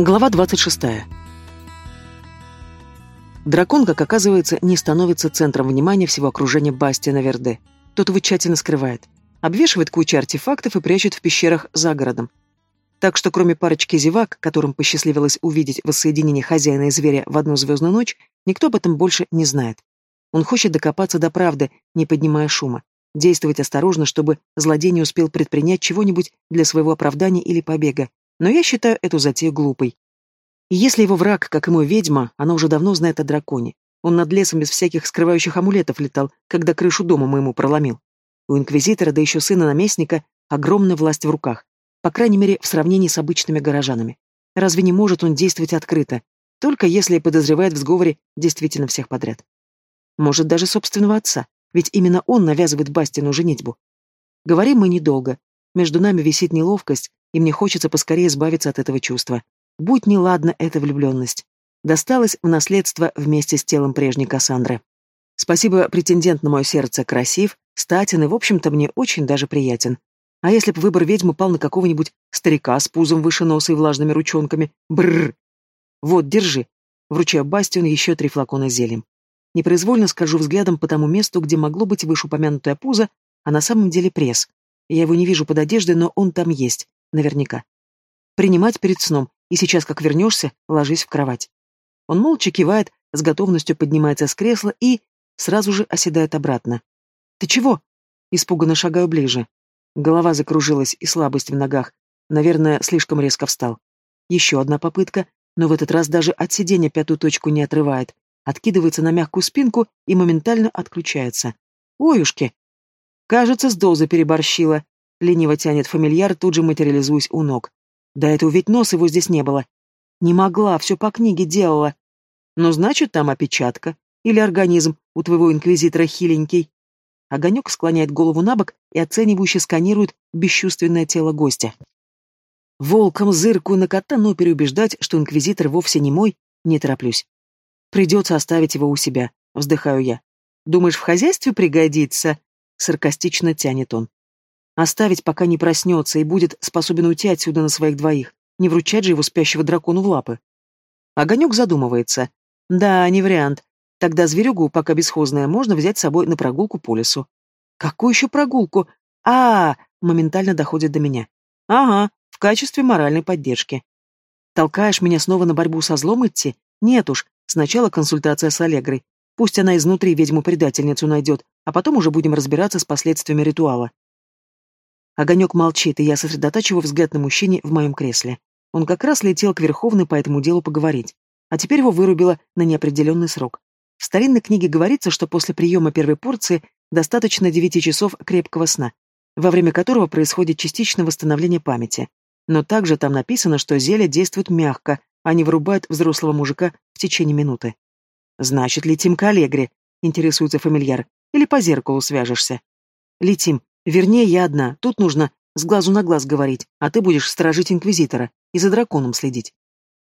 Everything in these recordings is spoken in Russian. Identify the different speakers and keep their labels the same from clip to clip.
Speaker 1: Глава 26. Дракон, как оказывается, не становится центром внимания всего окружения Бастиана Верде. Тот его тщательно скрывает. Обвешивает кучу артефактов и прячет в пещерах за городом. Так что кроме парочки зевак, которым посчастливилось увидеть воссоединение хозяина и зверя в одну звездную ночь, никто об этом больше не знает. Он хочет докопаться до правды, не поднимая шума. Действовать осторожно, чтобы злодей не успел предпринять чего-нибудь для своего оправдания или побега, но я считаю эту затею глупой. И если его враг, как мой ведьма, она уже давно знает о драконе. Он над лесом без всяких скрывающих амулетов летал, когда крышу дома моему проломил. У инквизитора, да еще сына наместника, огромная власть в руках. По крайней мере, в сравнении с обычными горожанами. Разве не может он действовать открыто? Только если подозревает в сговоре действительно всех подряд. Может, даже собственного отца, ведь именно он навязывает Бастину женитьбу. Говорим мы недолго. Между нами висит неловкость, и мне хочется поскорее избавиться от этого чувства. Будь неладна эта влюбленность. Досталась в наследство вместе с телом прежней Кассандры. Спасибо, претендент на мое сердце красив, статен и, в общем-то, мне очень даже приятен. А если бы выбор ведьмы пал на какого-нибудь старика с пузом выше носа и влажными ручонками? Бррр! Вот, держи. Вручаю Бастион еще три флакона зельем. Непроизвольно скажу взглядом по тому месту, где могло быть вышеупомянутое пузо, а на самом деле пресс. Я его не вижу под одеждой, но он там есть. Наверняка. Принимать перед сном, и сейчас, как вернешься, ложись в кровать. Он молча кивает, с готовностью поднимается с кресла и сразу же оседает обратно. «Ты чего?» Испуганно шагаю ближе. Голова закружилась и слабость в ногах. Наверное, слишком резко встал. Еще одна попытка, но в этот раз даже от сидения пятую точку не отрывает. Откидывается на мягкую спинку и моментально отключается. «Оюшки!» Кажется, с дозы переборщила. Лениво тянет фамильяр, тут же материализуясь у ног. Да этого ведь нос его здесь не было. Не могла, все по книге делала. Ну, значит, там опечатка. Или организм у твоего инквизитора хиленький. Огонек склоняет голову на бок и оценивающе сканирует бесчувственное тело гостя. Волком зыркую на кота, но переубеждать, что инквизитор вовсе не мой, не тороплюсь. Придется оставить его у себя, вздыхаю я. Думаешь, в хозяйстве пригодится? Саркастично тянет он. Оставить, пока не проснется и будет способен уйти отсюда на своих двоих. Не вручать же его спящего дракону в лапы. Огонек задумывается. Да, не вариант. Тогда зверюгу, пока бесхозная, можно взять с собой на прогулку по лесу. Какую еще прогулку? А, моментально доходит до меня. Ага, в качестве моральной поддержки. Толкаешь меня снова на борьбу со злом идти? Нет уж, сначала консультация с Аллегрой. Пусть она изнутри ведьму-предательницу найдет, а потом уже будем разбираться с последствиями ритуала. Огонек молчит, и я сосредотачиваю взгляд на мужчине в моем кресле. Он как раз летел к Верховной по этому делу поговорить. А теперь его вырубило на неопределенный срок. В старинной книге говорится, что после приема первой порции достаточно 9 часов крепкого сна, во время которого происходит частичное восстановление памяти. Но также там написано, что зелье действует мягко, а не вырубает взрослого мужика в течение минуты. «Значит, летим к Аллегре», — интересуется фамильяр, — «или по зеркалу свяжешься?» «Летим», Вернее, я одна. Тут нужно с глазу на глаз говорить, а ты будешь сторожить инквизитора и за драконом следить.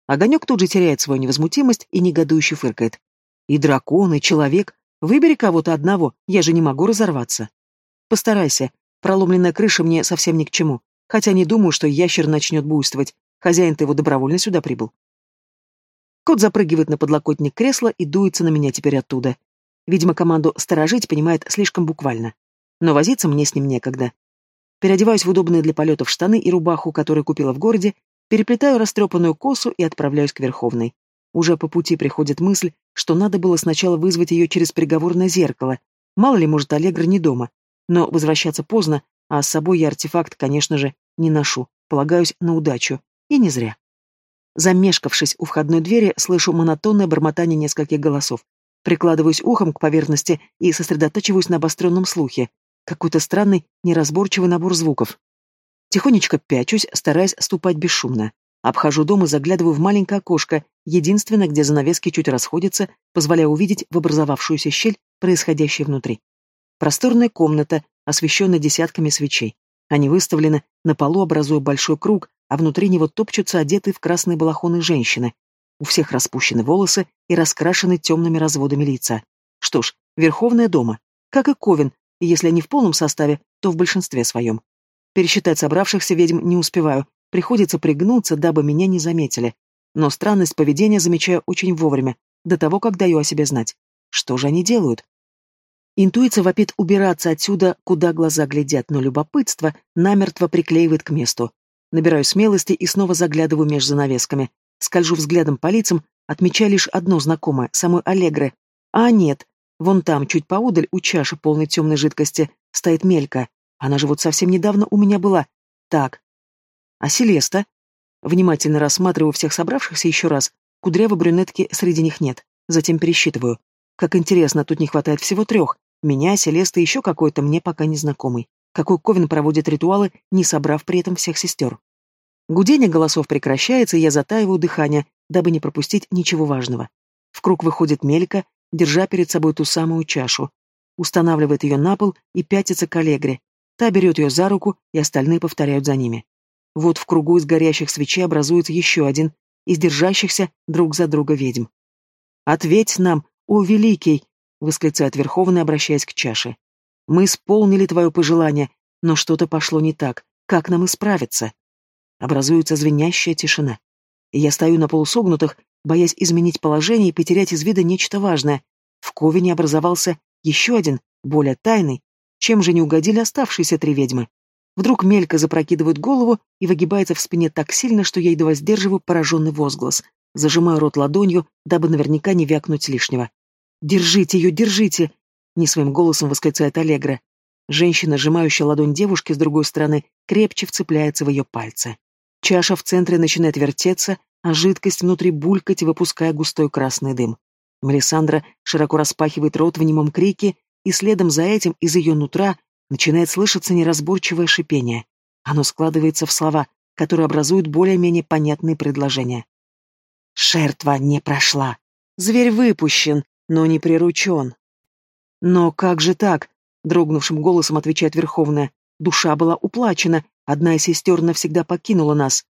Speaker 1: Огонек тут же теряет свою невозмутимость и негодующе фыркает. И дракон, и человек. Выбери кого-то одного, я же не могу разорваться. Постарайся. Проломленная крыша мне совсем ни к чему. Хотя не думаю, что ящер начнет буйствовать. Хозяин-то его добровольно сюда прибыл. Кот запрыгивает на подлокотник кресла и дуется на меня теперь оттуда. Видимо, команду «сторожить» понимает слишком буквально но возиться мне с ним некогда. Переодеваюсь в удобные для полетов штаны и рубаху, которую купила в городе, переплетаю растрепанную косу и отправляюсь к Верховной. Уже по пути приходит мысль, что надо было сначала вызвать ее через переговорное зеркало. Мало ли, может, Аллегра не дома. Но возвращаться поздно, а с собой я артефакт, конечно же, не ношу. Полагаюсь на удачу. И не зря. Замешкавшись у входной двери, слышу монотонное бормотание нескольких голосов. Прикладываюсь ухом к поверхности и сосредотачиваюсь на обостренном слухе. Какой-то странный, неразборчивый набор звуков. Тихонечко пячусь, стараясь ступать бесшумно. Обхожу дом и заглядываю в маленькое окошко, единственное, где занавески чуть расходятся, позволяя увидеть в образовавшуюся щель происходящее внутри. Просторная комната, освещенная десятками свечей. Они выставлены на полу, образуя большой круг, а внутри него топчутся одетые в красные балахоны женщины. У всех распущены волосы и раскрашены темными разводами лица. Что ж, Верховная дома. Как и Ковен, если не в полном составе, то в большинстве своем. Пересчитать собравшихся ведьм не успеваю, приходится пригнуться, дабы меня не заметили. Но странность поведения замечаю очень вовремя, до того, как даю о себе знать. Что же они делают? Интуиция вопит убираться отсюда, куда глаза глядят, но любопытство намертво приклеивает к месту. Набираю смелости и снова заглядываю между занавесками. Скольжу взглядом по лицам, отмечая лишь одно знакомое, самую Аллегры. А нет, вон там, чуть поудаль, у чаши полной темной жидкости, стоит Мелька. Она же вот совсем недавно у меня была. Так. А Селеста? Внимательно рассматриваю всех собравшихся еще раз. Кудрявой брюнетки среди них нет. Затем пересчитываю. Как интересно, тут не хватает всего трех. Меня, Селеста и еще какой-то мне пока незнакомый. Какой Ковен проводит ритуалы, не собрав при этом всех сестер. Гудение голосов прекращается, и я затаиваю дыхание, дабы не пропустить ничего важного. В круг выходит Мелька, держа перед собой ту самую чашу. Устанавливает ее на пол и пятится к Аллегре. Та берет ее за руку, и остальные повторяют за ними. Вот в кругу из горящих свечей образуется еще один, из держащихся друг за друга ведьм. «Ответь нам, «О, великий!» — восклицает Верховный, обращаясь к чаше. «Мы исполнили твое пожелание, но что-то пошло не так. Как нам исправиться?» Образуется звенящая тишина. я стою на полусогнутых, боясь изменить положение и потерять из вида нечто важное. В Ковине образовался еще один, более тайный. Чем же не угодили оставшиеся три ведьмы? Вдруг Мелька запрокидывает голову и выгибается в спине так сильно, что я едва сдерживаю пораженный возглас. Зажимаю рот ладонью, дабы наверняка не вякнуть лишнего. «Держите ее, держите!» — не своим голосом восклицает Аллегра. Женщина, сжимающая ладонь девушки с другой стороны, крепче вцепляется в ее пальцы. Чаша в центре начинает вертеться, а жидкость внутри булькать, выпуская густой красный дым. Мелисандра широко распахивает рот в немом крике, и следом за этим из ее нутра начинает слышаться неразборчивое шипение. Оно складывается в слова, которые образуют более-менее понятные предложения. «Жертва не прошла. Зверь выпущен но не приручен. «Но как же так?» — дрогнувшим голосом отвечает Верховная. «Душа была уплачена, одна из сестер навсегда покинула нас».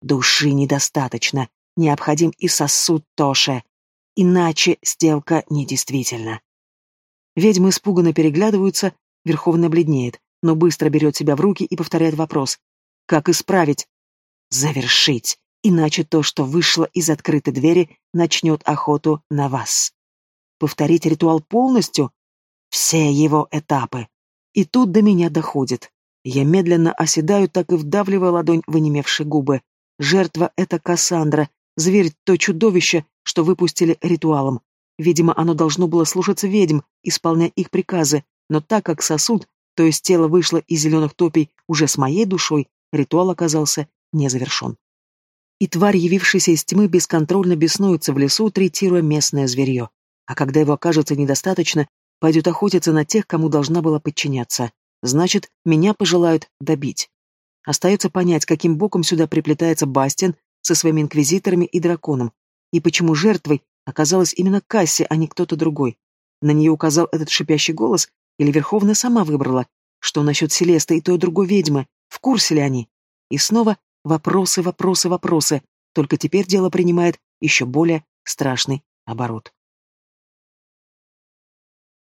Speaker 1: «Души недостаточно, необходим и сосуд Тоше, иначе сделка недействительна». Ведьмы испуганно переглядываются, Верховная бледнеет, но быстро берет себя в руки и повторяет вопрос. «Как исправить?» «Завершить, иначе то, что вышло из открытой двери, начнет охоту на вас» повторить ритуал полностью, все его этапы. И тут до меня доходит. Я медленно оседаю, так и вдавливая ладонь в онемевшие губы. Жертва — это Кассандра, зверь — то чудовище, что выпустили ритуалом. Видимо, оно должно было слушаться ведьм, исполняя их приказы, но так как сосуд, то есть тело вышло из зеленых топий уже с моей душой, ритуал оказался не завершен. И тварь, явившаяся из тьмы, бесконтрольно беснуется в лесу, третируя местное зверье а когда его окажется недостаточно, пойдет охотиться на тех, кому должна была подчиняться. Значит, меня пожелают добить. Остается понять, каким боком сюда приплетается Бастин со своими инквизиторами и драконом, и почему жертвой оказалась именно Касси, а не кто-то другой. На нее указал этот шипящий голос, или Верховная сама выбрала, что насчет Селесты и той другой ведьмы, в курсе ли они? И снова вопросы, вопросы, вопросы, только теперь дело принимает еще более страшный оборот.